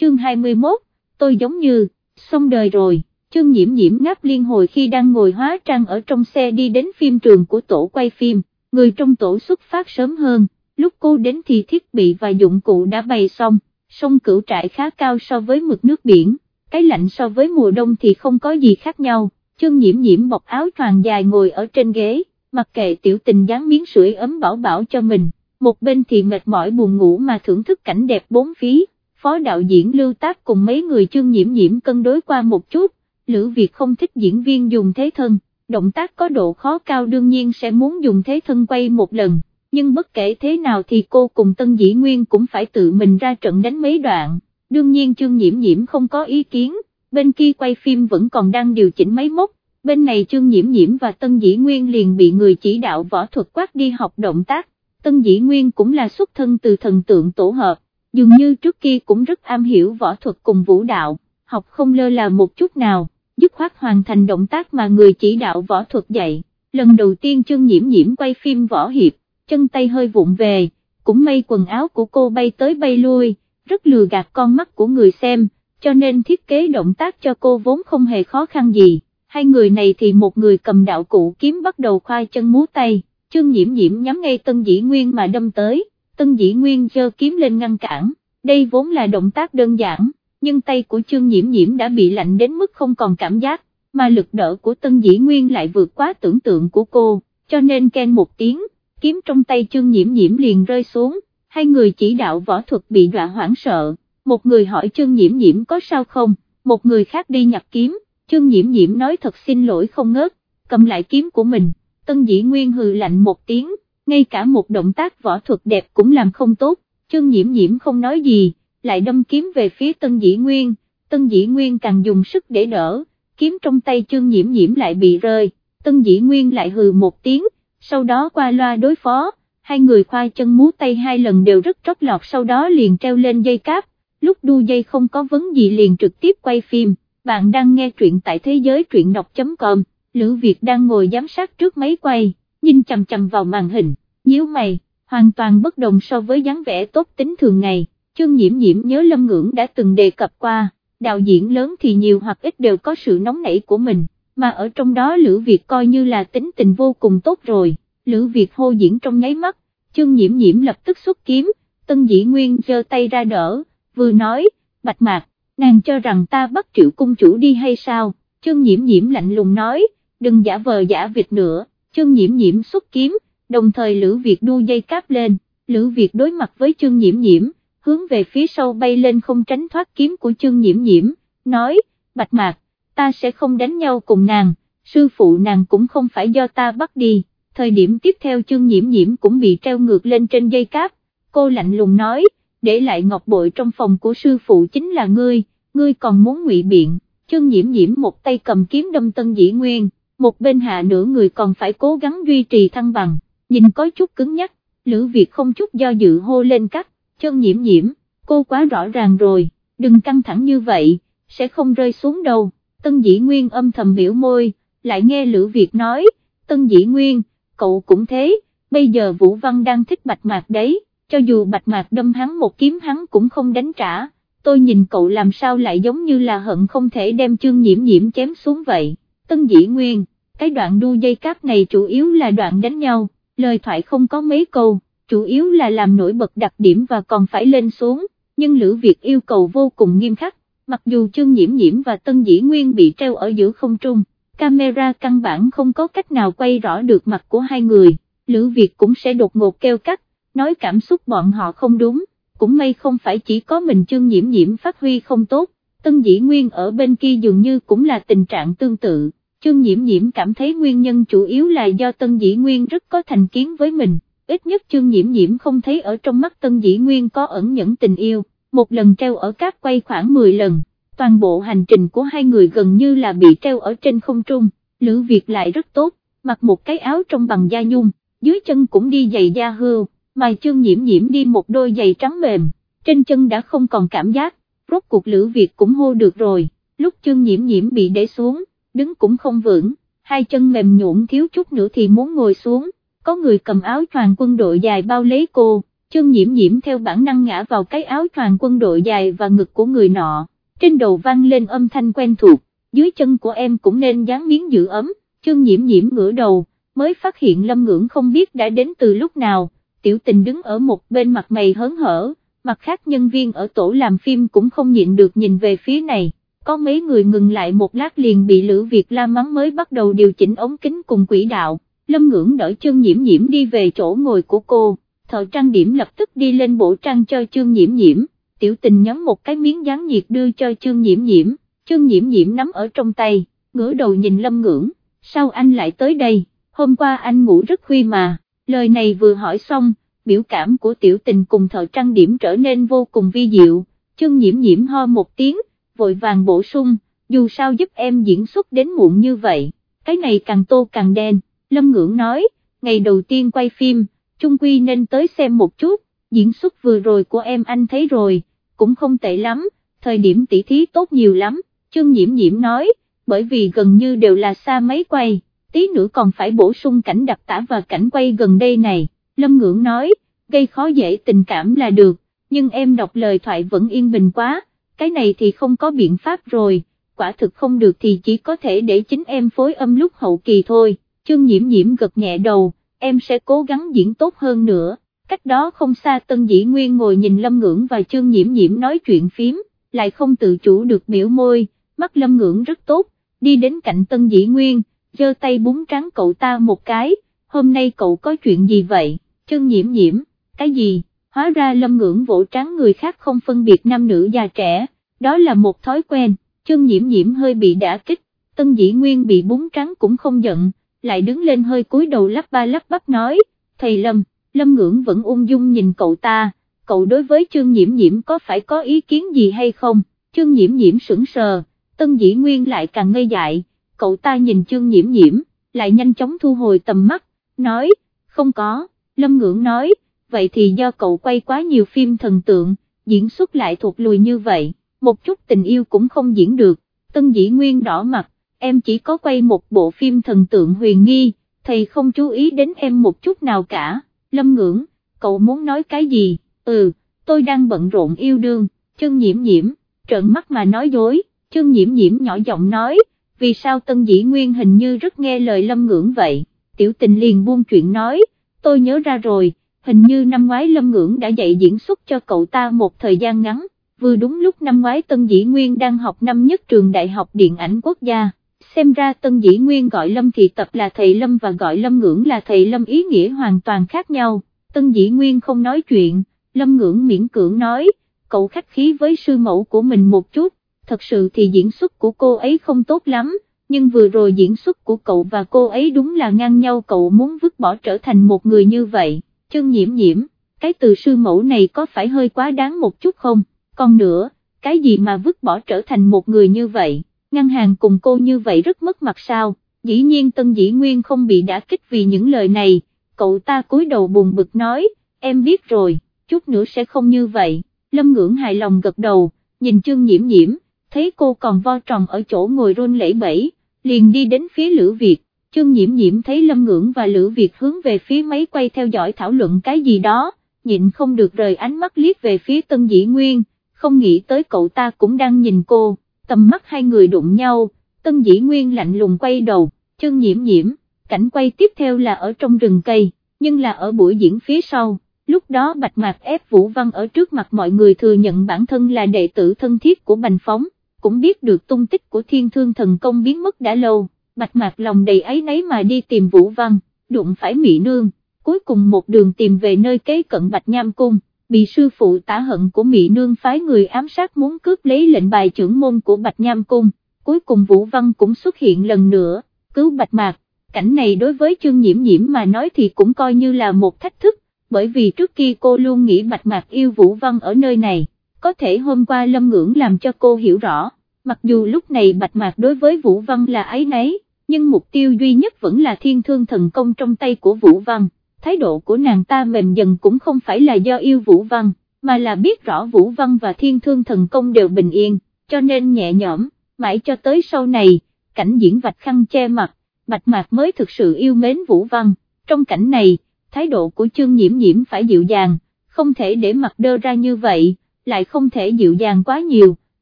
chương 21, tôi giống như, xong đời rồi, chương nhiễm nhiễm ngáp liên hồi khi đang ngồi hóa trang ở trong xe đi đến phim trường của tổ quay phim, người trong tổ xuất phát sớm hơn, lúc cô đến thì thiết bị và dụng cụ đã bày xong, sông cửu trại khá cao so với mực nước biển, cái lạnh so với mùa đông thì không có gì khác nhau, chương nhiễm nhiễm bọc áo choàng dài ngồi ở trên ghế, mặc kệ tiểu tình dán miếng sưởi ấm bảo bảo cho mình, một bên thì mệt mỏi buồn ngủ mà thưởng thức cảnh đẹp bốn phí, phó đạo diễn lưu tác cùng mấy người chương nhiễm nhiễm cân đối qua một chút, Lữ Việt không thích diễn viên dùng thế thân, động tác có độ khó cao đương nhiên sẽ muốn dùng thế thân quay một lần, nhưng bất kể thế nào thì cô cùng Tân Dĩ Nguyên cũng phải tự mình ra trận đánh mấy đoạn, đương nhiên chương nhiễm nhiễm không có ý kiến, bên kia quay phim vẫn còn đang điều chỉnh máy móc, bên này chương nhiễm nhiễm và Tân Dĩ Nguyên liền bị người chỉ đạo võ thuật quát đi học động tác, Tân Dĩ Nguyên cũng là xuất thân từ thần tượng tổ hợp, dường như trước kia cũng rất am hiểu võ thuật cùng vũ đạo, học không lơ là một chút nào, dứt khoát hoàn thành động tác mà người chỉ đạo võ thuật dạy, lần đầu tiên chân nhiễm nhiễm quay phim võ hiệp, chân tay hơi vụng về, cũng may quần áo của cô bay tới bay lui, rất lừa gạt con mắt của người xem, cho nên thiết kế động tác cho cô vốn không hề khó khăn gì. Hai người này thì một người cầm đạo cụ kiếm bắt đầu khoai chân múa tay, chân nhiễm nhiễm nhắm ngay tân dĩ nguyên mà đâm tới, tân dĩ nguyên giơ kiếm lên ngăn cản, đây vốn là động tác đơn giản, nhưng tay của Trương nhiễm nhiễm đã bị lạnh đến mức không còn cảm giác, mà lực đỡ của tân dĩ nguyên lại vượt quá tưởng tượng của cô, cho nên ken một tiếng, kiếm trong tay Trương nhiễm nhiễm liền rơi xuống, hai người chỉ đạo võ thuật bị đọa hoảng sợ, một người hỏi Trương nhiễm nhiễm có sao không, một người khác đi nhặt kiếm Trương nhiễm nhiễm nói thật xin lỗi không ngớt, cầm lại kiếm của mình, tân dĩ nguyên hừ lạnh một tiếng, ngay cả một động tác võ thuật đẹp cũng làm không tốt, chương nhiễm nhiễm không nói gì, lại đâm kiếm về phía tân dĩ nguyên, tân dĩ nguyên càng dùng sức để đỡ, kiếm trong tay chương nhiễm nhiễm lại bị rơi, tân dĩ nguyên lại hừ một tiếng, sau đó qua loa đối phó, hai người khoa chân múa tay hai lần đều rất trót lọt sau đó liền treo lên dây cáp, lúc đu dây không có vấn gì liền trực tiếp quay phim bạn đang nghe truyện tại thế giới truyện đọc.com, Lữ Việt đang ngồi giám sát trước máy quay, nhìn chầm chầm vào màn hình, nhíu mày, hoàn toàn bất đồng so với dáng vẻ tốt tính thường ngày, chương nhiễm nhiễm nhớ Lâm Ngưỡng đã từng đề cập qua, đạo diễn lớn thì nhiều hoặc ít đều có sự nóng nảy của mình, mà ở trong đó Lữ Việt coi như là tính tình vô cùng tốt rồi, Lữ Việt hô diễn trong nháy mắt, chương nhiễm nhiễm lập tức xuất kiếm, tân dĩ nguyên giơ tay ra đỡ, vừa nói, bạch mạc, nàng cho rằng ta bắt triệu cung chủ đi hay sao, chương nhiễm nhiễm lạnh lùng nói, đừng giả vờ giả vịt nữa, chương nhiễm nhiễm xuất kiếm, đồng thời Lữ Việt đu dây cáp lên, Lữ Việt đối mặt với chương nhiễm nhiễm, hướng về phía sau bay lên không tránh thoát kiếm của chương nhiễm nhiễm, nói, bạch mạc, ta sẽ không đánh nhau cùng nàng, sư phụ nàng cũng không phải do ta bắt đi, thời điểm tiếp theo chương nhiễm nhiễm cũng bị treo ngược lên trên dây cáp, cô lạnh lùng nói, để lại ngọc bội trong phòng của sư phụ chính là ngươi, ngươi còn muốn ngụy biện, Trương nhiễm nhiễm một tay cầm kiếm đâm tân dĩ nguyên, một bên hạ nửa người còn phải cố gắng duy trì thăng bằng, nhìn có chút cứng nhắc, Lữ Việt không chút do dự hô lên cắt, chân nhiễm nhiễm, cô quá rõ ràng rồi, đừng căng thẳng như vậy, sẽ không rơi xuống đâu, tân dĩ nguyên âm thầm biểu môi, lại nghe Lữ Việt nói, tân dĩ nguyên, cậu cũng thế, bây giờ Vũ Văn đang thích bạch mạc đấy cho dù bạch mạc đâm hắn một kiếm hắn cũng không đánh trả, tôi nhìn cậu làm sao lại giống như là hận không thể đem chương nhiễm nhiễm chém xuống vậy, tân dĩ nguyên, cái đoạn đu dây cáp này chủ yếu là đoạn đánh nhau, lời thoại không có mấy câu, chủ yếu là làm nổi bật đặc điểm và còn phải lên xuống, nhưng Lữ Việt yêu cầu vô cùng nghiêm khắc, mặc dù Trương nhiễm nhiễm và tân dĩ nguyên bị treo ở giữa không trung, camera căn bản không có cách nào quay rõ được mặt của hai người, Lữ Việt cũng sẽ đột ngột kêu cắt, nói cảm xúc bọn họ không đúng, cũng may không phải chỉ có mình Trương nhiễm nhiễm phát huy không tốt, tân dĩ nguyên ở bên kia dường như cũng là tình trạng tương tự, chương nhiễm nhiễm cảm thấy nguyên nhân chủ yếu là do tân dĩ nguyên rất có thành kiến với mình, ít nhất chương nhiễm nhiễm không thấy ở trong mắt tân dĩ nguyên có ẩn nhẫn tình yêu, một lần treo ở cáp quay khoảng 10 lần, toàn bộ hành trình của hai người gần như là bị treo ở trên không trung, Lữ Việt lại rất tốt, mặc một cái áo trong bằng da nhung, dưới chân cũng đi giày da hươu mà chương nhiễm nhiễm đi một đôi giày trắng mềm, trên chân đã không còn cảm giác, rốt cuộc Lữ Việt cũng hô được rồi, lúc chương nhiễm nhiễm bị để xuống, đứng cũng không vững, hai chân mềm nhũn thiếu chút nữa thì muốn ngồi xuống, có người cầm áo choàng quân đội dài bao lấy cô, chân nhiễm nhiễm theo bản năng ngã vào cái áo choàng quân đội dài và ngực của người nọ, trên đầu vang lên âm thanh quen thuộc, dưới chân của em cũng nên dán miếng giữ ấm, chân nhiễm nhiễm ngửa đầu, mới phát hiện lâm ngưỡng không biết đã đến từ lúc nào, tiểu tình đứng ở một bên mặt mày hớn hở, mặt khác nhân viên ở tổ làm phim cũng không nhịn được nhìn về phía này, có mấy người ngừng lại một lát liền bị Lữ Việt la mắng mới bắt đầu điều chỉnh ống kính cùng quỹ đạo, lâm ngưỡng đỡ chân nhiễm nhiễm đi về chỗ ngồi của cô, thợ trang điểm lập tức đi lên bộ trang cho chương nhiễm nhiễm, tiểu tình nhắn một cái miếng dán nhiệt đưa cho chương nhiễm nhiễm, chương nhiễm nhiễm nắm ở trong tay, ngửa đầu nhìn lâm ngưỡng, sao anh lại tới đây, hôm qua anh ngủ rất khuya mà, lời này vừa hỏi xong, biểu cảm của tiểu tình cùng thợ trang điểm trở nên vô cùng vi diệu, chương nhiễm nhiễm ho một tiếng, vội vàng bổ sung, dù sao giúp em diễn xuất đến muộn như vậy, cái này càng tô càng đen, Lâm Ngưỡng nói, ngày đầu tiên quay phim, Trung Quy nên tới xem một chút, diễn xuất vừa rồi của em anh thấy rồi, cũng không tệ lắm, thời điểm tỷ thí tốt nhiều lắm, Trương Nhiễm Nhiễm nói, bởi vì gần như đều là xa máy quay, tí nữa còn phải bổ sung cảnh đặc tả và cảnh quay gần đây này, Lâm Ngưỡng nói, gây khó dễ tình cảm là được, nhưng em đọc lời thoại vẫn yên bình quá, cái này thì không có biện pháp rồi, quả thực không được thì chỉ có thể để chính em phối âm lúc hậu kỳ thôi, chương nhiễm nhiễm gật nhẹ đầu, em sẽ cố gắng diễn tốt hơn nữa, cách đó không xa Tân Dĩ Nguyên ngồi nhìn Lâm Ngưỡng và chương nhiễm nhiễm nói chuyện phím, lại không tự chủ được biểu môi, mắt Lâm Ngưỡng rất tốt, đi đến cạnh Tân Dĩ Nguyên, giơ tay búng trắng cậu ta một cái, hôm nay cậu có chuyện gì vậy, chương nhiễm nhiễm, cái gì? Hóa ra lâm ngưỡng vỗ trắng người khác không phân biệt nam nữ già trẻ, đó là một thói quen, chân nhiễm nhiễm hơi bị đả kích, tân dĩ nguyên bị bún trắng cũng không giận, lại đứng lên hơi cúi đầu lắp ba lắp bắp nói, thầy lâm, lâm ngưỡng vẫn ung dung nhìn cậu ta, cậu đối với chương nhiễm nhiễm có phải có ý kiến gì hay không, chương nhiễm nhiễm sững sờ, tân dĩ nguyên lại càng ngây dại, cậu ta nhìn chương nhiễm nhiễm, lại nhanh chóng thu hồi tầm mắt, nói, không có, lâm ngưỡng nói, vậy thì do cậu quay quá nhiều phim thần tượng, diễn xuất lại thuộc lùi như vậy, một chút tình yêu cũng không diễn được, tân dĩ nguyên đỏ mặt, em chỉ có quay một bộ phim thần tượng huyền nghi, thầy không chú ý đến em một chút nào cả, lâm ngưỡng, cậu muốn nói cái gì, ừ, tôi đang bận rộn yêu đương, chân nhiễm nhiễm, trợn mắt mà nói dối, chân nhiễm nhiễm nhỏ giọng nói, vì sao tân dĩ nguyên hình như rất nghe lời lâm ngưỡng vậy, tiểu tình liền buông chuyện nói, tôi nhớ ra rồi, hình như năm ngoái Lâm Ngưỡng đã dạy diễn xuất cho cậu ta một thời gian ngắn, vừa đúng lúc năm ngoái Tân Dĩ Nguyên đang học năm nhất trường Đại học Điện ảnh Quốc gia, xem ra Tân Dĩ Nguyên gọi Lâm Thị Tập là thầy Lâm và gọi Lâm Ngưỡng là thầy Lâm ý nghĩa hoàn toàn khác nhau, Tân Dĩ Nguyên không nói chuyện, Lâm Ngưỡng miễn cưỡng nói, cậu khách khí với sư mẫu của mình một chút, thật sự thì diễn xuất của cô ấy không tốt lắm, nhưng vừa rồi diễn xuất của cậu và cô ấy đúng là ngang nhau cậu muốn vứt bỏ trở thành một người như vậy chân nhiễm nhiễm, cái từ sư mẫu này có phải hơi quá đáng một chút không, còn nữa, cái gì mà vứt bỏ trở thành một người như vậy, ngăn hàng cùng cô như vậy rất mất mặt sao, dĩ nhiên Tân Dĩ Nguyên không bị đả kích vì những lời này, cậu ta cúi đầu buồn bực nói, em biết rồi, chút nữa sẽ không như vậy, Lâm Ngưỡng hài lòng gật đầu, nhìn Chương nhiễm nhiễm, thấy cô còn vo tròn ở chỗ ngồi run lẩy bẩy, liền đi đến phía Lữ Việt, chương nhiễm nhiễm thấy Lâm Ngưỡng và Lữ Việt hướng về phía máy quay theo dõi thảo luận cái gì đó, nhịn không được rời ánh mắt liếc về phía Tân Dĩ Nguyên, không nghĩ tới cậu ta cũng đang nhìn cô, tầm mắt hai người đụng nhau, Tân Dĩ Nguyên lạnh lùng quay đầu, chương nhiễm nhiễm, cảnh quay tiếp theo là ở trong rừng cây, nhưng là ở buổi diễn phía sau. Lúc đó Bạch Mạc ép Vũ Văn ở trước mặt mọi người thừa nhận bản thân là đệ tử thân thiết của Bành Phóng, cũng biết được tung tích của thiên thương thần công biến mất đã lâu bạch mạc lòng đầy ấy nấy mà đi tìm Vũ Văn, đụng phải Mỹ Nương, cuối cùng một đường tìm về nơi kế cận Bạch Nham Cung, bị sư phụ tả hận của Mỹ Nương phái người ám sát muốn cướp lấy lệnh bài trưởng môn của Bạch Nham Cung, cuối cùng Vũ Văn cũng xuất hiện lần nữa, cứu Bạch Mạc, cảnh này đối với chương nhiễm nhiễm mà nói thì cũng coi như là một thách thức, bởi vì trước kia cô luôn nghĩ Bạch Mạc yêu Vũ Văn ở nơi này, có thể hôm qua Lâm Ngưỡng làm cho cô hiểu rõ, mặc dù lúc này Bạch Mạc đối với Vũ Văn là ấy nấy nhưng mục tiêu duy nhất vẫn là thiên thương thần công trong tay của Vũ Văn, thái độ của nàng ta mềm dần cũng không phải là do yêu Vũ Văn, mà là biết rõ Vũ Văn và thiên thương thần công đều bình yên, cho nên nhẹ nhõm, mãi cho tới sau này, cảnh diễn vạch khăn che mặt, bạch mạc mới thực sự yêu mến Vũ Văn, trong cảnh này, thái độ của chương nhiễm nhiễm phải dịu dàng, không thể để mặt đơ ra như vậy, lại không thể dịu dàng quá nhiều,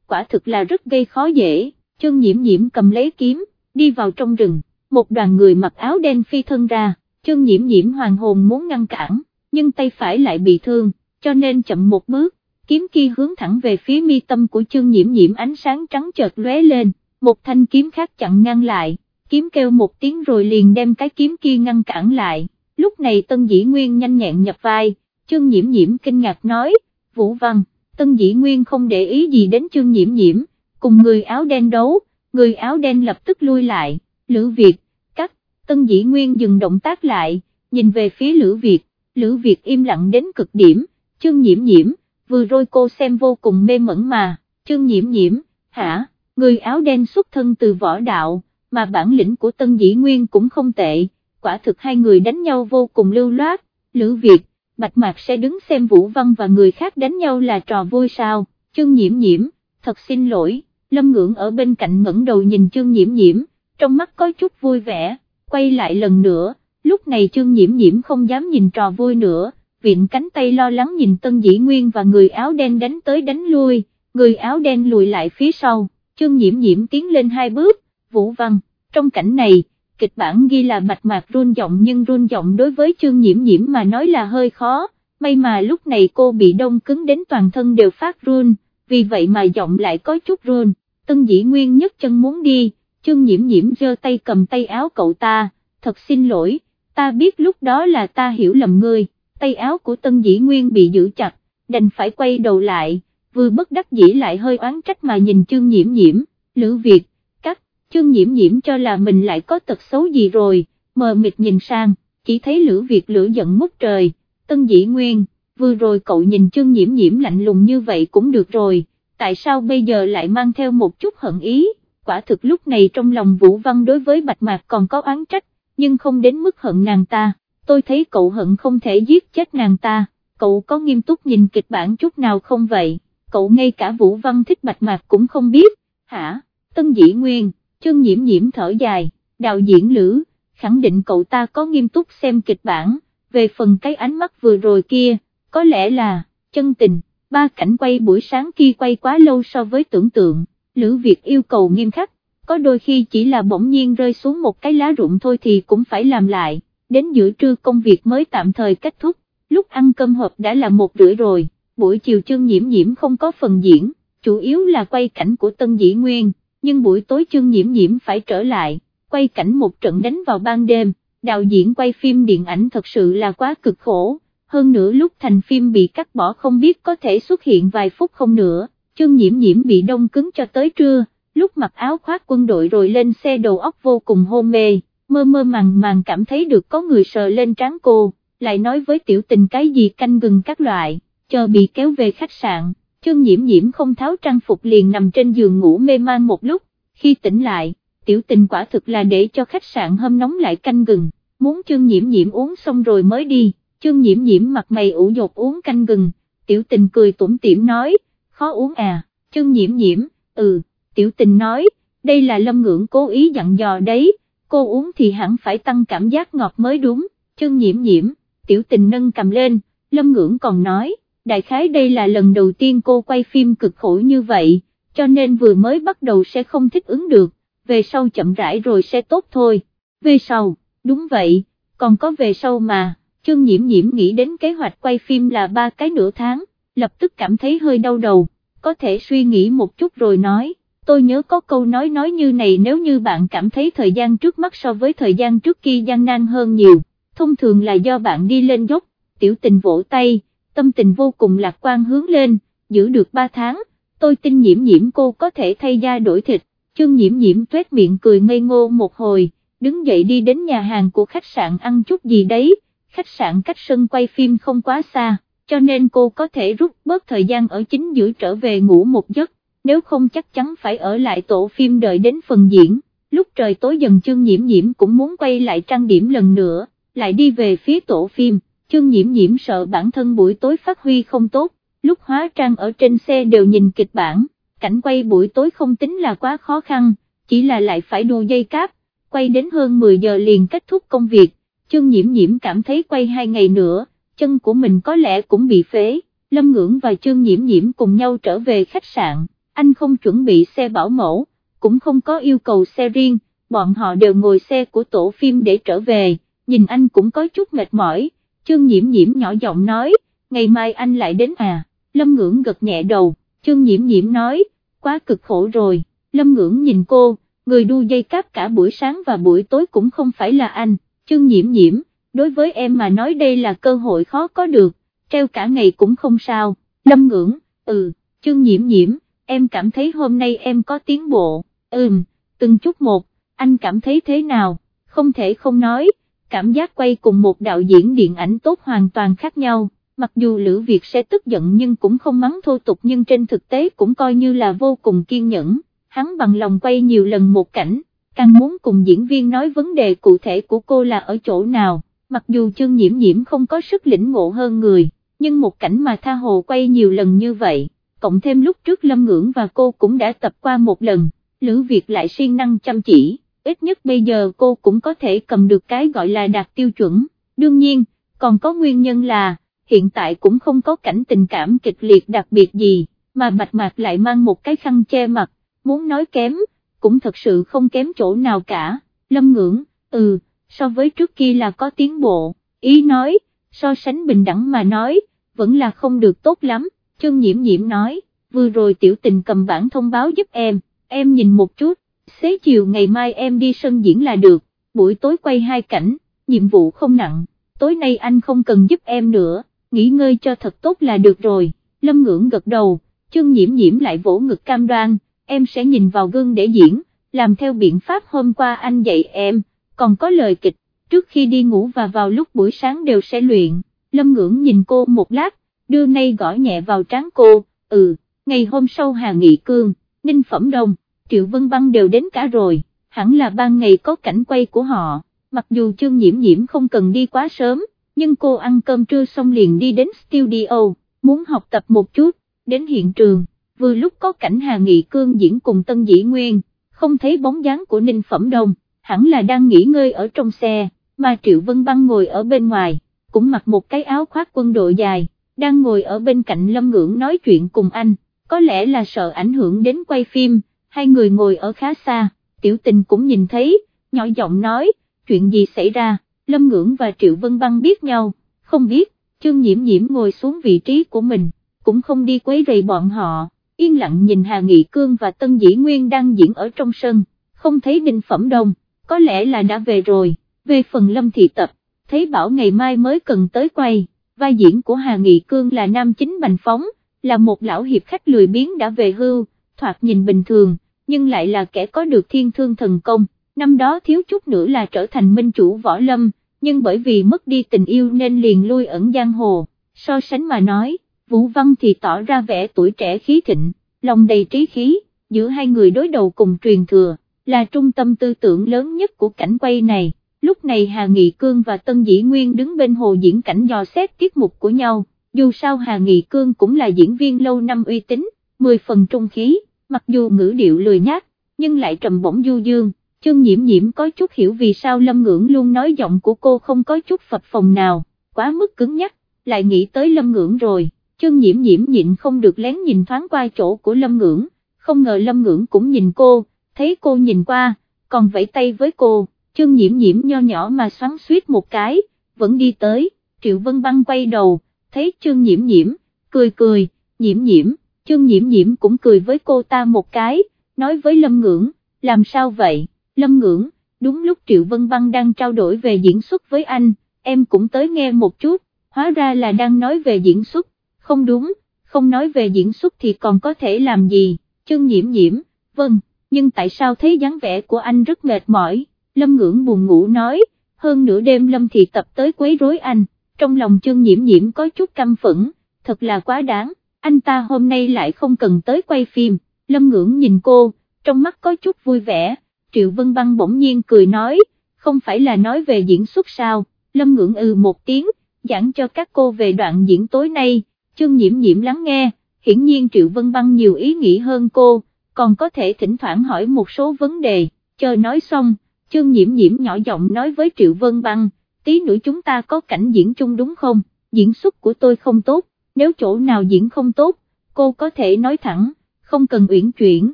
quả thực là rất gây khó dễ, chương nhiễm nhiễm cầm lấy kiếm, đi vào trong rừng, một đoàn người mặc áo đen phi thân ra, chân nhiễm nhiễm hoàng hồn muốn ngăn cản, nhưng tay phải lại bị thương, cho nên chậm một bước, kiếm kia hướng thẳng về phía mi tâm của chân nhiễm nhiễm ánh sáng trắng chợt lóe lên, một thanh kiếm khác chặn ngăn lại, kiếm kêu một tiếng rồi liền đem cái kiếm kia ngăn cản lại, lúc này tân dĩ nguyên nhanh nhẹn nhập vai, chân nhiễm nhiễm kinh ngạc nói, Vũ Văn, tân dĩ nguyên không để ý gì đến chân nhiễm nhiễm, cùng người áo đen đấu, người áo đen lập tức lui lại, Lữ Việt, cắt, tân dĩ nguyên dừng động tác lại, nhìn về phía Lữ Việt, Lữ Việt im lặng đến cực điểm, Trương nhiễm nhiễm, vừa rồi cô xem vô cùng mê mẩn mà, Trương nhiễm nhiễm, hả, người áo đen xuất thân từ võ đạo, mà bản lĩnh của tân dĩ nguyên cũng không tệ, quả thực hai người đánh nhau vô cùng lưu loát, Lữ Việt, Bạch Mạc sẽ đứng xem Vũ Văn và người khác đánh nhau là trò vui sao, Trương nhiễm nhiễm, thật xin lỗi, Lâm Ngưỡng ở bên cạnh ngẩng đầu nhìn trương nhiễm nhiễm, trong mắt có chút vui vẻ, quay lại lần nữa, lúc này trương nhiễm nhiễm không dám nhìn trò vui nữa, viện cánh tay lo lắng nhìn Tân Dĩ Nguyên và người áo đen đánh tới đánh lui, người áo đen lùi lại phía sau, trương nhiễm nhiễm tiến lên hai bước, Vũ Văn, trong cảnh này, kịch bản ghi là mạch mạc run giọng nhưng run giọng đối với trương nhiễm nhiễm mà nói là hơi khó, may mà lúc này cô bị đông cứng đến toàn thân đều phát run, vì vậy mà giọng lại có chút run, tân dĩ nguyên nhất chân muốn đi, chương nhiễm nhiễm giơ tay cầm tay áo cậu ta, thật xin lỗi, ta biết lúc đó là ta hiểu lầm ngươi, tay áo của tân dĩ nguyên bị giữ chặt, đành phải quay đầu lại, vừa bất đắc dĩ lại hơi oán trách mà nhìn chương nhiễm nhiễm, lữ việt cắt, chương nhiễm nhiễm cho là mình lại có tật xấu gì rồi, mờ mịt nhìn sang, chỉ thấy lữ việt lửa giận ngút trời, tân dĩ nguyên, vừa rồi cậu nhìn chương nhiễm nhiễm lạnh lùng như vậy cũng được rồi, tại sao bây giờ lại mang theo một chút hận ý, quả thực lúc này trong lòng Vũ Văn đối với Bạch Mạc còn có oán trách, nhưng không đến mức hận nàng ta, tôi thấy cậu hận không thể giết chết nàng ta, cậu có nghiêm túc nhìn kịch bản chút nào không vậy, cậu ngay cả Vũ Văn thích Bạch Mạc cũng không biết, hả, Tân Dĩ Nguyên, chương nhiễm nhiễm thở dài, đạo diễn Lữ, khẳng định cậu ta có nghiêm túc xem kịch bản, về phần cái ánh mắt vừa rồi kia, có lẽ là, chân tình, ba cảnh quay buổi sáng kia quay quá lâu so với tưởng tượng, Lữ Việt yêu cầu nghiêm khắc, có đôi khi chỉ là bỗng nhiên rơi xuống một cái lá rụng thôi thì cũng phải làm lại, đến giữa trưa công việc mới tạm thời kết thúc, lúc ăn cơm hộp đã là một rưỡi rồi, buổi chiều chương nhiễm nhiễm không có phần diễn, chủ yếu là quay cảnh của Tân Dĩ Nguyên nhưng buổi tối chương nhiễm nhiễm phải trở lại, quay cảnh một trận đánh vào ban đêm, đạo diễn quay phim điện ảnh thật sự là quá cực khổ, hơn nữa lúc thành phim bị cắt bỏ không biết có thể xuất hiện vài phút không nữa, chương nhiễm nhiễm bị đông cứng cho tới trưa, lúc mặc áo khoác quân đội rồi lên xe đầu óc vô cùng hôn mê, mơ mơ màng màng cảm thấy được có người sờ lên trán cô, lại nói với tiểu tình cái gì canh gừng các loại, chờ bị kéo về khách sạn chương nhiễm nhiễm không tháo trang phục liền nằm trên giường ngủ mê man một lúc, khi tỉnh lại, tiểu tình quả thực là để cho khách sạn hâm nóng lại canh gừng, muốn chương nhiễm nhiễm uống xong rồi mới đi, chương nhiễm nhiễm mặt mày ủ dột uống canh gừng, tiểu tình cười tủm tỉm nói, khó uống à, chương nhiễm nhiễm, ừ, tiểu tình nói, đây là lâm ngưỡng cố ý dặn dò đấy, cô uống thì hẳn phải tăng cảm giác ngọt mới đúng, chương nhiễm nhiễm, tiểu tình nâng cầm lên, lâm ngưỡng còn nói, đại khái đây là lần đầu tiên cô quay phim cực khổ như vậy, cho nên vừa mới bắt đầu sẽ không thích ứng được, về sau chậm rãi rồi sẽ tốt thôi, về sau, đúng vậy, còn có về sau mà, chương nhiễm nhiễm nghĩ đến kế hoạch quay phim là ba cái nửa tháng, lập tức cảm thấy hơi đau đầu, có thể suy nghĩ một chút rồi nói, tôi nhớ có câu nói nói như này nếu như bạn cảm thấy thời gian trước mắt so với thời gian trước kia gian nan hơn nhiều, thông thường là do bạn đi lên dốc, tiểu tình vỗ tay, tâm tình vô cùng lạc quan hướng lên, giữ được 3 tháng, tôi tin nhiễm nhiễm cô có thể thay da đổi thịt, chương nhiễm nhiễm tuét miệng cười ngây ngô một hồi, đứng dậy đi đến nhà hàng của khách sạn ăn chút gì đấy, khách sạn cách sân quay phim không quá xa, cho nên cô có thể rút bớt thời gian ở chính giữa trở về ngủ một giấc, nếu không chắc chắn phải ở lại tổ phim đợi đến phần diễn, lúc trời tối dần Trương nhiễm nhiễm cũng muốn quay lại trang điểm lần nữa, lại đi về phía tổ phim. Trương nhiễm nhiễm sợ bản thân buổi tối phát huy không tốt, lúc hóa trang ở trên xe đều nhìn kịch bản, cảnh quay buổi tối không tính là quá khó khăn, chỉ là lại phải đua dây cáp, quay đến hơn 10 giờ liền kết thúc công việc, Trương nhiễm nhiễm cảm thấy quay hai ngày nữa, chân của mình có lẽ cũng bị phế, Lâm Ngưỡng và Trương Nhiễm Nhiễm cùng nhau trở về khách sạn, anh không chuẩn bị xe bảo mẫu, cũng không có yêu cầu xe riêng, bọn họ đều ngồi xe của tổ phim để trở về, nhìn anh cũng có chút mệt mỏi, Trương Nhiễm Nhiễm nhỏ giọng nói, ngày mai anh lại đến à, Lâm Ngưỡng gật nhẹ đầu, Trương Nhiễm Nhiễm nói, quá cực khổ rồi, Lâm Ngưỡng nhìn cô, người đu dây cáp cả buổi sáng và buổi tối cũng không phải là anh, Chương Nhiễm Nhiễm, đối với em mà nói đây là cơ hội khó có được, treo cả ngày cũng không sao, Lâm Ngưỡng, ừ, Chương Nhiễm Nhiễm, em cảm thấy hôm nay em có tiến bộ, ừm, từng chút một, anh cảm thấy thế nào, không thể không nói, cảm giác quay cùng một đạo diễn điện ảnh tốt hoàn toàn khác nhau, mặc dù Lữ Việt sẽ tức giận nhưng cũng không mắng thô tục nhưng trên thực tế cũng coi như là vô cùng kiên nhẫn, hắn bằng lòng quay nhiều lần một cảnh, càng muốn cùng diễn viên nói vấn đề cụ thể của cô là ở chỗ nào, mặc dù chương nhiễm nhiễm không có sức lĩnh ngộ hơn người, nhưng một cảnh mà tha hồ quay nhiều lần như vậy, cộng thêm lúc trước Lâm Ngưỡng và cô cũng đã tập qua một lần, Lữ Việt lại siêng năng chăm chỉ ít nhất bây giờ cô cũng có thể cầm được cái gọi là đạt tiêu chuẩn, đương nhiên, còn có nguyên nhân là, hiện tại cũng không có cảnh tình cảm kịch liệt đặc biệt gì, mà bạch mạc lại mang một cái khăn che mặt, muốn nói kém, cũng thật sự không kém chỗ nào cả, lâm ngưỡng, ừ, so với trước kia là có tiến bộ, ý nói, so sánh bình đẳng mà nói, vẫn là không được tốt lắm, chân nhiễm nhiễm nói, vừa rồi tiểu tình cầm bản thông báo giúp em, em nhìn một chút, xế chiều ngày mai em đi sân diễn là được, buổi tối quay hai cảnh, nhiệm vụ không nặng, tối nay anh không cần giúp em nữa, nghỉ ngơi cho thật tốt là được rồi, lâm ngưỡng gật đầu, chân nhiễm nhiễm lại vỗ ngực cam đoan, em sẽ nhìn vào gương để diễn, làm theo biện pháp hôm qua anh dạy em, còn có lời kịch, trước khi đi ngủ và vào lúc buổi sáng đều sẽ luyện, lâm ngưỡng nhìn cô một lát, đưa nay gõ nhẹ vào trán cô, ừ, ngày hôm sau Hà Nghị Cương, Ninh Phẩm Đông. Triệu Vân Băng đều đến cả rồi, hẳn là ban ngày có cảnh quay của họ, mặc dù chương nhiễm nhiễm không cần đi quá sớm, nhưng cô ăn cơm trưa xong liền đi đến studio, muốn học tập một chút, đến hiện trường, vừa lúc có cảnh Hà Nghị Cương diễn cùng Tân Dĩ Nguyên, không thấy bóng dáng của Ninh Phẩm Đông, hẳn là đang nghỉ ngơi ở trong xe, mà Triệu Vân Băng ngồi ở bên ngoài, cũng mặc một cái áo khoác quân đội dài, đang ngồi ở bên cạnh Lâm Ngưỡng nói chuyện cùng anh, có lẽ là sợ ảnh hưởng đến quay phim hai người ngồi ở khá xa, tiểu tình cũng nhìn thấy, nhỏ giọng nói, chuyện gì xảy ra, Lâm Ngưỡng và Triệu Vân Băng biết nhau, không biết, trương nhiễm nhiễm ngồi xuống vị trí của mình, cũng không đi quấy rầy bọn họ, yên lặng nhìn Hà Nghị Cương và Tân Dĩ Nguyên đang diễn ở trong sân, không thấy Đinh Phẩm Đông, có lẽ là đã về rồi, về phần Lâm Thị Tập, thấy bảo ngày mai mới cần tới quay, vai diễn của Hà Nghị Cương là nam chính Bành Phóng, là một lão hiệp khách lười biếng đã về hưu, thoạt nhìn bình thường nhưng lại là kẻ có được thiên thương thần công, năm đó thiếu chút nữa là trở thành minh chủ võ lâm, nhưng bởi vì mất đi tình yêu nên liền lui ẩn giang hồ, so sánh mà nói, Vũ Văn thì tỏ ra vẻ tuổi trẻ khí thịnh, lòng đầy trí khí, giữa hai người đối đầu cùng truyền thừa, là trung tâm tư tưởng lớn nhất của cảnh quay này. Lúc này Hà Nghị Cương và Tân Dĩ Nguyên đứng bên hồ diễn cảnh dò xét tiết mục của nhau, dù sao Hà Nghị Cương cũng là diễn viên lâu năm uy tín, 10 phần trung khí, mặc dù ngữ điệu lười nhát, nhưng lại trầm bổng du dương, chương nhiễm nhiễm có chút hiểu vì sao lâm ngưỡng luôn nói giọng của cô không có chút phập phòng nào, quá mức cứng nhắc, lại nghĩ tới lâm ngưỡng rồi, chương nhiễm nhiễm nhịn không được lén nhìn thoáng qua chỗ của lâm ngưỡng, không ngờ lâm ngưỡng cũng nhìn cô, thấy cô nhìn qua, còn vẫy tay với cô, chương nhiễm nhiễm nho nhỏ mà xoắn suýt một cái, vẫn đi tới, triệu vân băng quay đầu, thấy chương nhiễm nhiễm, cười cười, nhiễm nhiễm chương nhiễm nhiễm cũng cười với cô ta một cái, nói với Lâm Ngưỡng, làm sao vậy, Lâm Ngưỡng, đúng lúc Triệu Vân Băng đang trao đổi về diễn xuất với anh, em cũng tới nghe một chút, hóa ra là đang nói về diễn xuất, không đúng, không nói về diễn xuất thì còn có thể làm gì, chương nhiễm nhiễm, vâng, nhưng tại sao thấy dáng vẻ của anh rất mệt mỏi, Lâm Ngưỡng buồn ngủ nói, hơn nửa đêm Lâm Thị tập tới quấy rối anh, trong lòng chương nhiễm nhiễm có chút căm phẫn, thật là quá đáng anh ta hôm nay lại không cần tới quay phim, Lâm Ngưỡng nhìn cô, trong mắt có chút vui vẻ, Triệu Vân Băng bỗng nhiên cười nói, không phải là nói về diễn xuất sao, Lâm Ngưỡng ừ một tiếng, giảng cho các cô về đoạn diễn tối nay, chương nhiễm nhiễm lắng nghe, hiển nhiên Triệu Vân Băng nhiều ý nghĩ hơn cô, còn có thể thỉnh thoảng hỏi một số vấn đề, chờ nói xong, chương nhiễm nhiễm nhỏ giọng nói với Triệu Vân Băng, tí nữa chúng ta có cảnh diễn chung đúng không, diễn xuất của tôi không tốt, nếu chỗ nào diễn không tốt, cô có thể nói thẳng, không cần uyển chuyển,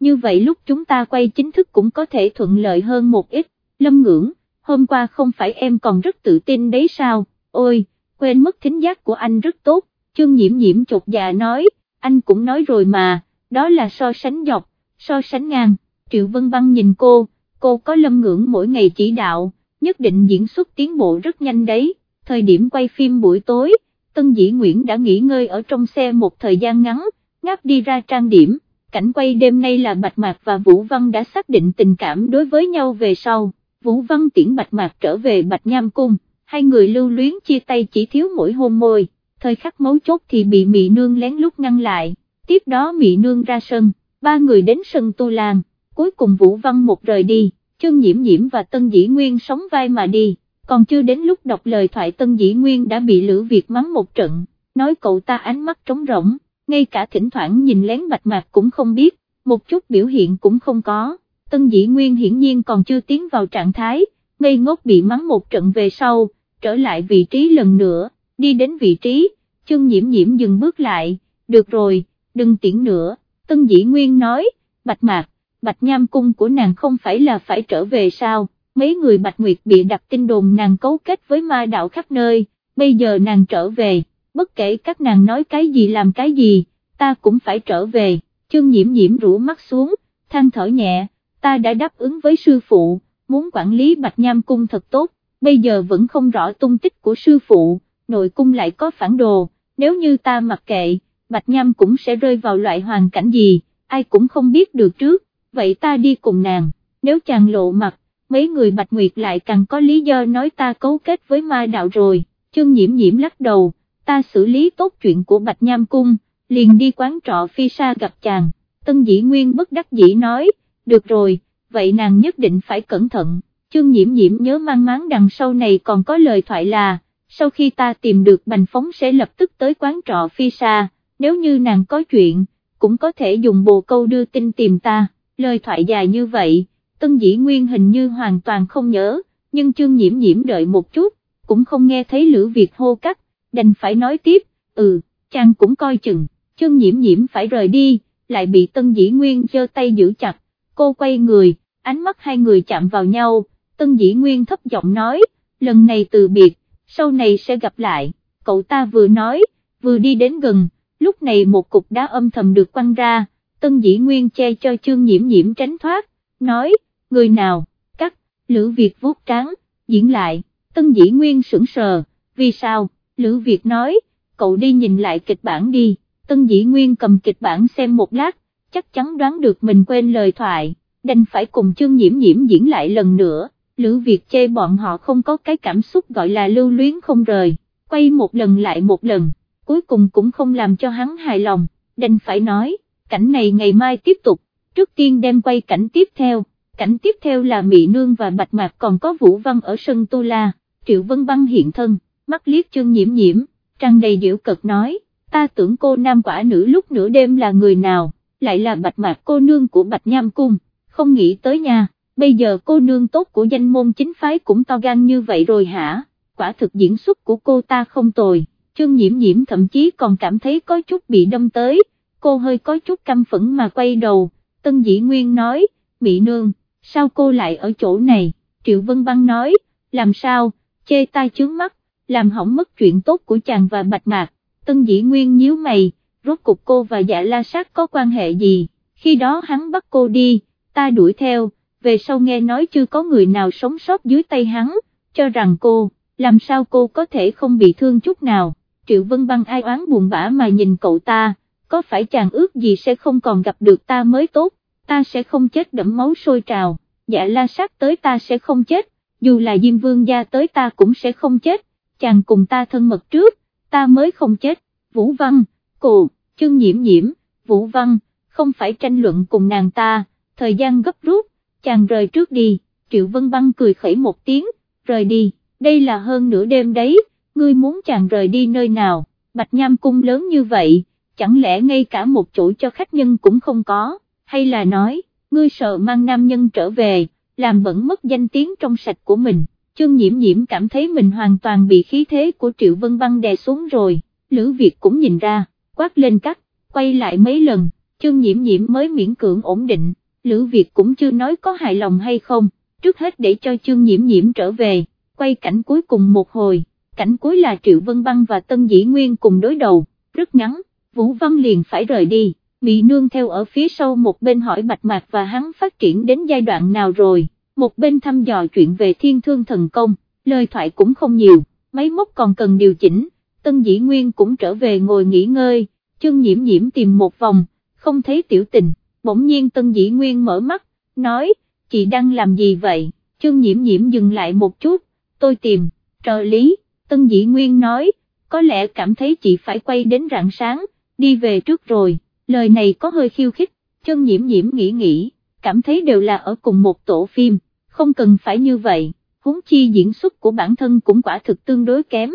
như vậy lúc chúng ta quay chính thức cũng có thể thuận lợi hơn một ít, lâm ngưỡng, hôm qua không phải em còn rất tự tin đấy sao, ôi, quên mất thính giác của anh rất tốt, chương nhiễm nhiễm chột dạ nói, anh cũng nói rồi mà, đó là so sánh dọc, so sánh ngang, Triệu Vân Băng nhìn cô, cô có lâm ngưỡng mỗi ngày chỉ đạo, nhất định diễn xuất tiến bộ rất nhanh đấy, thời điểm quay phim buổi tối, Tân Dĩ Nguyễn đã nghỉ ngơi ở trong xe một thời gian ngắn, ngáp đi ra trang điểm, cảnh quay đêm nay là Bạch Mạc và Vũ Văn đã xác định tình cảm đối với nhau về sau, Vũ Văn tiễn Bạch Mạc trở về Bạch Nham Cung, hai người lưu luyến chia tay chỉ thiếu mỗi hôn môi, thời khắc mấu chốt thì bị Mị Nương lén lút ngăn lại, tiếp đó Mị Nương ra sân, ba người đến sân Tu Lan, cuối cùng Vũ Văn một rời đi, Trương Nhiễm Nhiễm và Tân Dĩ Nguyên sống vai mà đi, còn chưa đến lúc đọc lời thoại Tân Dĩ Nguyên đã bị Lữ Việt mắng một trận, nói cậu ta ánh mắt trống rỗng, ngay cả thỉnh thoảng nhìn lén bạch mạc cũng không biết, một chút biểu hiện cũng không có, Tân Dĩ Nguyên hiển nhiên còn chưa tiến vào trạng thái, ngây ngốc bị mắng một trận về sau, trở lại vị trí lần nữa, đi đến vị trí, Trương Nhiễm Nhiễm dừng bước lại, được rồi, đừng tiễn nữa, Tân Dĩ Nguyên nói, bạch mạc, bạch nham cung của nàng không phải là phải trở về sao, mấy người bạch nguyệt bị đặt tin đồn nàng cấu kết với ma đạo khắp nơi, bây giờ nàng trở về, bất kể các nàng nói cái gì làm cái gì, ta cũng phải trở về, chương nhiễm nhiễm rũ mắt xuống, than thở nhẹ, ta đã đáp ứng với sư phụ, muốn quản lý bạch nham cung thật tốt, bây giờ vẫn không rõ tung tích của sư phụ, nội cung lại có phản đồ, nếu như ta mặc kệ, bạch nham cũng sẽ rơi vào loại hoàn cảnh gì, ai cũng không biết được trước vậy ta đi cùng nàng, nếu chàng lộ mặt, mấy người Bạch Nguyệt lại càng có lý do nói ta cấu kết với ma đạo rồi, chương nhiễm nhiễm lắc đầu, ta xử lý tốt chuyện của Bạch Nham Cung, liền đi quán trọ phi xa gặp chàng, Tân Dĩ Nguyên bất đắc dĩ nói, được rồi, vậy nàng nhất định phải cẩn thận, chương nhiễm nhiễm nhớ mang máng đằng sau này còn có lời thoại là, sau khi ta tìm được bành phóng sẽ lập tức tới quán trọ phi xa, nếu như nàng có chuyện, cũng có thể dùng bồ câu đưa tin tìm ta lời thoại dài như vậy, Tân Dĩ Nguyên hình như hoàn toàn không nhớ, nhưng Trương Nhiễm Nhiễm đợi một chút, cũng không nghe thấy Lữ Việt hô cắt, đành phải nói tiếp, ừ, chàng cũng coi chừng, Trương Nhiễm Nhiễm phải rời đi, lại bị Tân Dĩ Nguyên giơ tay giữ chặt, cô quay người, ánh mắt hai người chạm vào nhau, Tân Dĩ Nguyên thấp giọng nói, lần này từ biệt, sau này sẽ gặp lại, cậu ta vừa nói, vừa đi đến gần, lúc này một cục đá âm thầm được quăng ra, Tân Dĩ Nguyên che cho chương nhiễm nhiễm tránh thoát, nói, người nào, cắt, Lữ Việt vuốt trắng, diễn lại, Tân Dĩ Nguyên sững sờ, vì sao, Lữ Việt nói, cậu đi nhìn lại kịch bản đi, Tân Dĩ Nguyên cầm kịch bản xem một lát, chắc chắn đoán được mình quên lời thoại, đành phải cùng chương nhiễm nhiễm diễn lại lần nữa, Lữ Việt chê bọn họ không có cái cảm xúc gọi là lưu luyến không rời, quay một lần lại một lần, cuối cùng cũng không làm cho hắn hài lòng, đành phải nói cảnh này ngày mai tiếp tục, trước tiên đem quay cảnh tiếp theo, cảnh tiếp theo là Mị Nương và Bạch Mạc còn có Vũ Văn ở sân Tu La, Triệu Vân Băng hiện thân, mắt liếc chân nhiễm nhiễm, trăng đầy diệu cực nói, ta tưởng cô nam quả nữ lúc nửa đêm là người nào, lại là Bạch Mạc cô nương của Bạch Nham Cung, không nghĩ tới nha, bây giờ cô nương tốt của danh môn chính phái cũng to gan như vậy rồi hả, quả thực diễn xuất của cô ta không tồi, Trương nhiễm nhiễm thậm chí còn cảm thấy có chút bị đâm tới, cô hơi có chút căm phẫn mà quay đầu, Tân Dĩ Nguyên nói, Mỹ Nương, sao cô lại ở chỗ này, Triệu Vân Băng nói, làm sao, chê tai chướng mắt, làm hỏng mất chuyện tốt của chàng và Bạch Mạc, Tân Dĩ Nguyên nhíu mày, rốt cục cô và dạ la sát có quan hệ gì, khi đó hắn bắt cô đi, ta đuổi theo, về sau nghe nói chưa có người nào sống sót dưới tay hắn, cho rằng cô, làm sao cô có thể không bị thương chút nào, Triệu Vân Băng ai oán buồn bã mà nhìn cậu ta, có phải chàng ước gì sẽ không còn gặp được ta mới tốt, ta sẽ không chết đẫm máu sôi trào, dạ la sát tới ta sẽ không chết, dù là Diêm Vương gia tới ta cũng sẽ không chết, chàng cùng ta thân mật trước, ta mới không chết, Vũ Văn, Cù, Chương Nhiễm Nhiễm, Vũ Văn, không phải tranh luận cùng nàng ta, thời gian gấp rút, chàng rời trước đi, Triệu Vân Băng cười khẩy một tiếng, rời đi, đây là hơn nửa đêm đấy, ngươi muốn chàng rời đi nơi nào, Bạch Nham Cung lớn như vậy chẳng lẽ ngay cả một chỗ cho khách nhân cũng không có, hay là nói, ngươi sợ mang nam nhân trở về, làm bẩn mất danh tiếng trong sạch của mình, chương nhiễm nhiễm cảm thấy mình hoàn toàn bị khí thế của Triệu Vân Băng đè xuống rồi, Lữ Việt cũng nhìn ra, quát lên cắt, quay lại mấy lần, chương nhiễm nhiễm mới miễn cưỡng ổn định, Lữ Việt cũng chưa nói có hài lòng hay không, trước hết để cho trương nhiễm nhiễm trở về, quay cảnh cuối cùng một hồi, cảnh cuối là Triệu Vân Băng và Tân Dĩ Nguyên cùng đối đầu, rất ngắn, Vũ Văn liền phải rời đi, Mị Nương theo ở phía sau một bên hỏi Bạch Mạc và hắn phát triển đến giai đoạn nào rồi, một bên thăm dò chuyện về thiên thương thần công, lời thoại cũng không nhiều, máy móc còn cần điều chỉnh, Tân Dĩ Nguyên cũng trở về ngồi nghỉ ngơi, chương nhiễm nhiễm tìm một vòng, không thấy tiểu tình, bỗng nhiên Tân Dĩ Nguyên mở mắt, nói, chị đang làm gì vậy, chương nhiễm nhiễm dừng lại một chút, tôi tìm, trợ lý, Tân Dĩ Nguyên nói, có lẽ cảm thấy chị phải quay đến rạng sáng, đi về trước rồi, lời này có hơi khiêu khích, chân nhiễm nhiễm nghĩ nghĩ, cảm thấy đều là ở cùng một tổ phim, không cần phải như vậy, huống chi diễn xuất của bản thân cũng quả thực tương đối kém,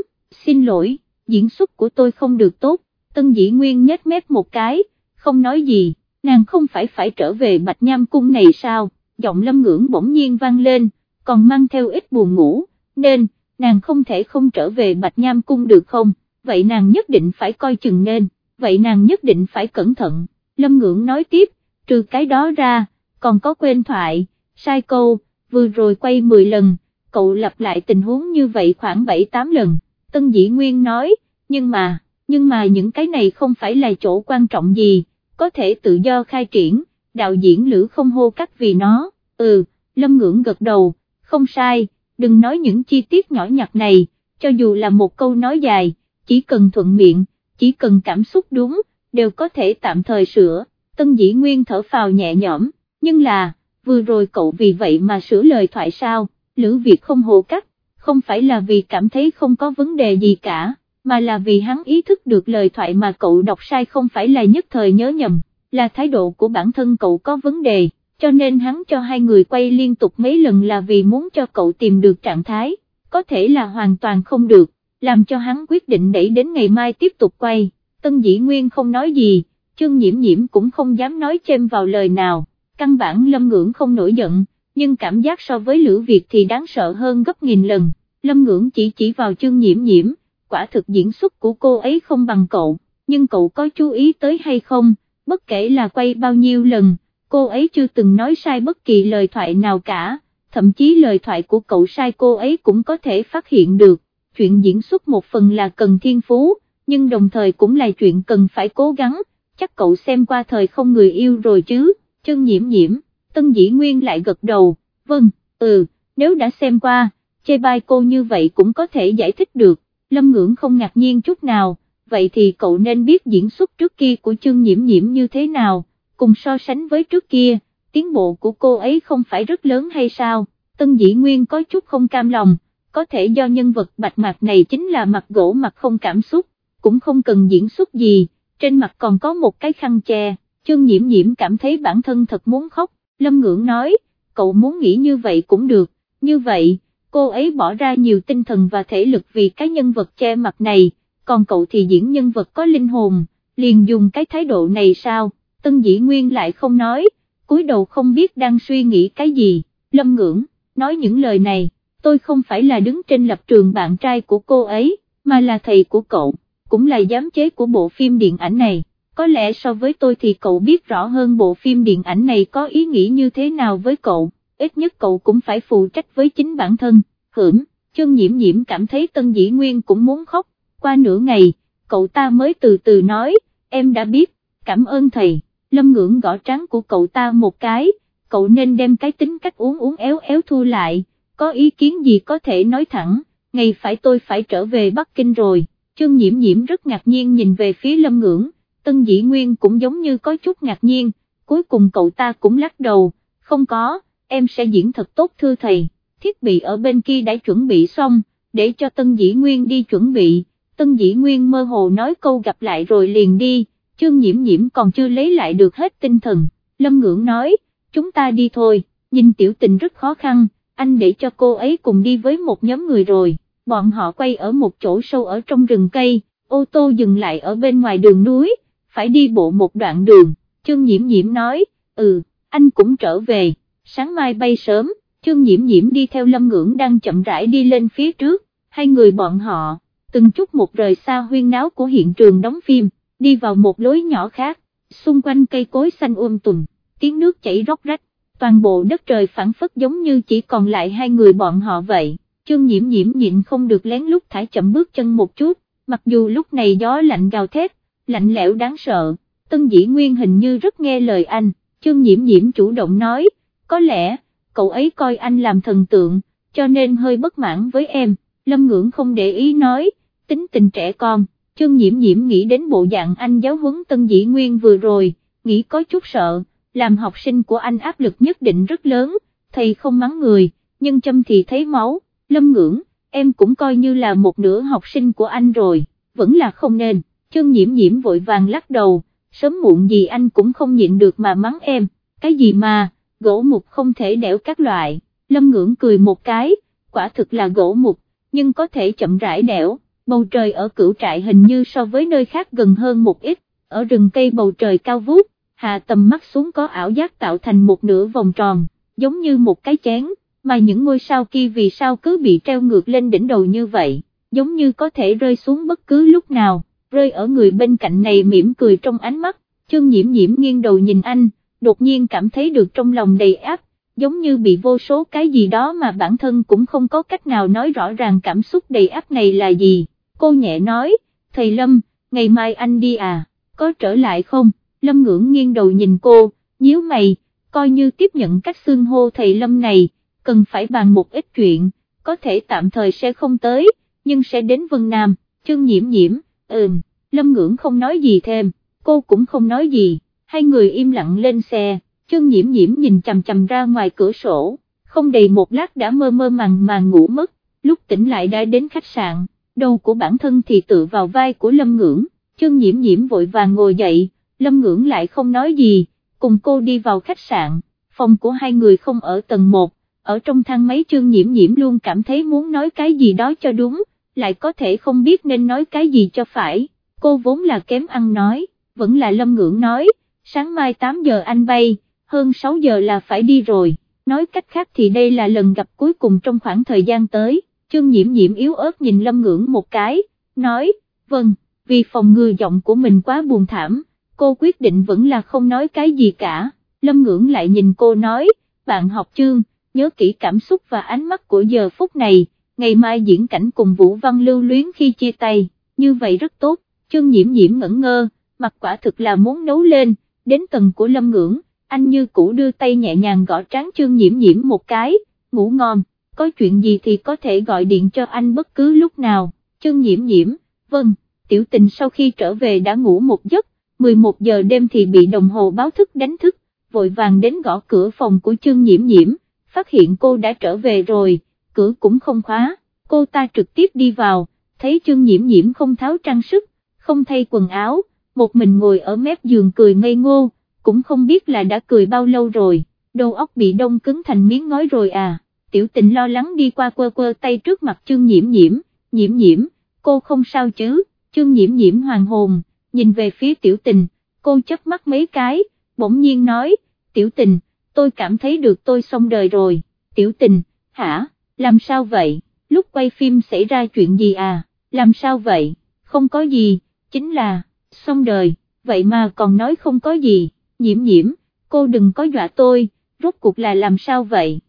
xin lỗi, diễn xuất của tôi không được tốt, Tân Dĩ Nguyên nhếch mép một cái, không nói gì, nàng không phải phải trở về Bạch Nham Cung này sao, giọng lâm ngưỡng bỗng nhiên vang lên, còn mang theo ít buồn ngủ, nên, nàng không thể không trở về Bạch Nham Cung được không, vậy nàng nhất định phải coi chừng nên, vậy nàng nhất định phải cẩn thận, Lâm Ngưỡng nói tiếp, trừ cái đó ra, còn có quên thoại, sai câu, vừa rồi quay 10 lần, cậu lặp lại tình huống như vậy khoảng 7-8 lần, Tân Dĩ Nguyên nói, nhưng mà, nhưng mà những cái này không phải là chỗ quan trọng gì, có thể tự do khai triển, đạo diễn Lữ không hô cắt vì nó, ừ, Lâm Ngưỡng gật đầu, không sai đừng nói những chi tiết nhỏ nhặt này, cho dù là một câu nói dài, chỉ cần thuận miệng, chỉ cần cảm xúc đúng, đều có thể tạm thời sửa, tân dĩ nguyên thở phào nhẹ nhõm, nhưng là, vừa rồi cậu vì vậy mà sửa lời thoại sao, Lữ Việt không hồ cắt, không phải là vì cảm thấy không có vấn đề gì cả, mà là vì hắn ý thức được lời thoại mà cậu đọc sai không phải là nhất thời nhớ nhầm, là thái độ của bản thân cậu có vấn đề cho nên hắn cho hai người quay liên tục mấy lần là vì muốn cho cậu tìm được trạng thái, có thể là hoàn toàn không được, làm cho hắn quyết định đẩy đến ngày mai tiếp tục quay, Tân Dĩ Nguyên không nói gì, chương nhiễm nhiễm cũng không dám nói chêm vào lời nào, căn bản Lâm Ngưỡng không nổi giận, nhưng cảm giác so với Lữ Việt thì đáng sợ hơn gấp nghìn lần, Lâm Ngưỡng chỉ chỉ vào chương nhiễm nhiễm, quả thực diễn xuất của cô ấy không bằng cậu, nhưng cậu có chú ý tới hay không, bất kể là quay bao nhiêu lần, cô ấy chưa từng nói sai bất kỳ lời thoại nào cả, thậm chí lời thoại của cậu sai cô ấy cũng có thể phát hiện được, chuyện diễn xuất một phần là cần thiên phú, nhưng đồng thời cũng là chuyện cần phải cố gắng, chắc cậu xem qua thời không người yêu rồi chứ, chân nhiễm nhiễm, tân dĩ nguyên lại gật đầu, vâng, ừ, nếu đã xem qua, chê bai cô như vậy cũng có thể giải thích được, lâm ngưỡng không ngạc nhiên chút nào, vậy thì cậu nên biết diễn xuất trước kia của chương nhiễm nhiễm như thế nào cùng so sánh với trước kia, tiến bộ của cô ấy không phải rất lớn hay sao, Tân Dĩ Nguyên có chút không cam lòng, có thể do nhân vật bạch mạc này chính là mặt gỗ mặt không cảm xúc, cũng không cần diễn xuất gì, trên mặt còn có một cái khăn che, chương nhiễm nhiễm cảm thấy bản thân thật muốn khóc, Lâm Ngưỡng nói, cậu muốn nghĩ như vậy cũng được, như vậy, cô ấy bỏ ra nhiều tinh thần và thể lực vì cái nhân vật che mặt này, còn cậu thì diễn nhân vật có linh hồn, liền dùng cái thái độ này sao? Tân Dĩ Nguyên lại không nói, cúi đầu không biết đang suy nghĩ cái gì, lâm ngưỡng, nói những lời này, tôi không phải là đứng trên lập trường bạn trai của cô ấy, mà là thầy của cậu, cũng là giám chế của bộ phim điện ảnh này, có lẽ so với tôi thì cậu biết rõ hơn bộ phim điện ảnh này có ý nghĩ như thế nào với cậu, ít nhất cậu cũng phải phụ trách với chính bản thân, hưởng, chương nhiễm nhiễm cảm thấy Tân Dĩ Nguyên cũng muốn khóc, qua nửa ngày, cậu ta mới từ từ nói, em đã biết, cảm ơn thầy. Lâm ngưỡng gõ trắng của cậu ta một cái, cậu nên đem cái tính cách uống uống éo éo thu lại, có ý kiến gì có thể nói thẳng, ngày phải tôi phải trở về Bắc Kinh rồi, chương nhiễm nhiễm rất ngạc nhiên nhìn về phía lâm ngưỡng, tân dĩ nguyên cũng giống như có chút ngạc nhiên, cuối cùng cậu ta cũng lắc đầu, không có, em sẽ diễn thật tốt thưa thầy, thiết bị ở bên kia đã chuẩn bị xong, để cho tân dĩ nguyên đi chuẩn bị, tân dĩ nguyên mơ hồ nói câu gặp lại rồi liền đi chương nhiễm nhiễm còn chưa lấy lại được hết tinh thần, Lâm Ngưỡng nói, chúng ta đi thôi, nhìn tiểu tình rất khó khăn, anh để cho cô ấy cùng đi với một nhóm người rồi, bọn họ quay ở một chỗ sâu ở trong rừng cây, ô tô dừng lại ở bên ngoài đường núi, phải đi bộ một đoạn đường, chương nhiễm nhiễm nói, ừ, anh cũng trở về, sáng mai bay sớm, chương nhiễm nhiễm đi theo lâm ngưỡng đang chậm rãi đi lên phía trước, hai người bọn họ, từng chút một rời xa huyên náo của hiện trường đóng phim, đi vào một lối nhỏ khác, xung quanh cây cối xanh um tùm, tiếng nước chảy róc rách, toàn bộ đất trời phản phất giống như chỉ còn lại hai người bọn họ vậy, chương nhiễm nhiễm nhịn không được lén lút thải chậm bước chân một chút, mặc dù lúc này gió lạnh gào thét, lạnh lẽo đáng sợ, tân dĩ nguyên hình như rất nghe lời anh, chương nhiễm nhiễm chủ động nói, có lẽ, cậu ấy coi anh làm thần tượng, cho nên hơi bất mãn với em, lâm ngưỡng không để ý nói, tính tình trẻ con, Trương nhiễm nhiễm nghĩ đến bộ dạng anh giáo huấn tân dĩ nguyên vừa rồi, nghĩ có chút sợ, làm học sinh của anh áp lực nhất định rất lớn, thầy không mắng người, nhưng châm thì thấy máu, lâm ngưỡng, em cũng coi như là một nửa học sinh của anh rồi, vẫn là không nên, Trương nhiễm nhiễm vội vàng lắc đầu, sớm muộn gì anh cũng không nhịn được mà mắng em, cái gì mà, gỗ mục không thể đẽo các loại, lâm ngưỡng cười một cái, quả thực là gỗ mục, nhưng có thể chậm rãi đẽo, bầu trời ở cửu trại hình như so với nơi khác gần hơn một ít, ở rừng cây bầu trời cao vút, hạ tầm mắt xuống có ảo giác tạo thành một nửa vòng tròn, giống như một cái chén, mà những ngôi sao kia vì sao cứ bị treo ngược lên đỉnh đầu như vậy, giống như có thể rơi xuống bất cứ lúc nào, rơi ở người bên cạnh này mỉm cười trong ánh mắt, chương nhiễm nhiễm nghiêng đầu nhìn anh, đột nhiên cảm thấy được trong lòng đầy áp, giống như bị vô số cái gì đó mà bản thân cũng không có cách nào nói rõ ràng cảm xúc đầy áp này là gì, cô nhẹ nói, thầy Lâm, ngày mai anh đi à, có trở lại không, Lâm ngưỡng nghiêng đầu nhìn cô, nhíu mày, coi như tiếp nhận cách xương hô thầy Lâm này, cần phải bàn một ít chuyện, có thể tạm thời sẽ không tới, nhưng sẽ đến Vân Nam, chương nhiễm nhiễm, ừm, Lâm ngưỡng không nói gì thêm, cô cũng không nói gì hai người im lặng lên xe, chân nhiễm nhiễm nhìn chầm chầm ra ngoài cửa sổ, không đầy một lát đã mơ mơ màng màng ngủ mất, lúc tỉnh lại đã đến khách sạn, đầu của bản thân thì tự vào vai của Lâm Ngưỡng, chân nhiễm nhiễm vội vàng ngồi dậy, Lâm Ngưỡng lại không nói gì, cùng cô đi vào khách sạn, phòng của hai người không ở tầng 1, ở trong thang máy chân nhiễm nhiễm luôn cảm thấy muốn nói cái gì đó cho đúng, lại có thể không biết nên nói cái gì cho phải, cô vốn là kém ăn nói, vẫn là Lâm Ngưỡng nói, sáng mai 8 giờ anh bay, hơn 6 giờ là phải đi rồi, nói cách khác thì đây là lần gặp cuối cùng trong khoảng thời gian tới, chương nhiễm nhiễm yếu ớt nhìn lâm ngưỡng một cái, nói, vâng, vì phòng ngừa giọng của mình quá buồn thảm, cô quyết định vẫn là không nói cái gì cả, lâm ngưỡng lại nhìn cô nói, bạn học chương, nhớ kỹ cảm xúc và ánh mắt của giờ phút này, ngày mai diễn cảnh cùng Vũ Văn lưu luyến khi chia tay, như vậy rất tốt, chương nhiễm nhiễm ngẩn ngơ, mặt quả thực là muốn nấu lên, đến tầng của lâm ngưỡng, anh như cũ đưa tay nhẹ nhàng gõ trán chương nhiễm nhiễm một cái, ngủ ngon, có chuyện gì thì có thể gọi điện cho anh bất cứ lúc nào, chương nhiễm nhiễm, vâng, tiểu tình sau khi trở về đã ngủ một giấc, 11 giờ đêm thì bị đồng hồ báo thức đánh thức, vội vàng đến gõ cửa phòng của chương nhiễm nhiễm, phát hiện cô đã trở về rồi, cửa cũng không khóa, cô ta trực tiếp đi vào, thấy chương nhiễm nhiễm không tháo trang sức, không thay quần áo, một mình ngồi ở mép giường cười ngây ngô, cũng không biết là đã cười bao lâu rồi, đầu óc bị đông cứng thành miếng ngói rồi à, tiểu tình lo lắng đi qua quơ quơ tay trước mặt chương nhiễm nhiễm, nhiễm nhiễm, cô không sao chứ, chương nhiễm nhiễm hoàng hồn, nhìn về phía tiểu tình, cô chớp mắt mấy cái, bỗng nhiên nói, tiểu tình, tôi cảm thấy được tôi xong đời rồi, tiểu tình, hả, làm sao vậy, lúc quay phim xảy ra chuyện gì à, làm sao vậy, không có gì, chính là xong đời, vậy mà còn nói không có gì, nhiễm nhiễm, cô đừng có dọa tôi, rốt cuộc là làm sao vậy?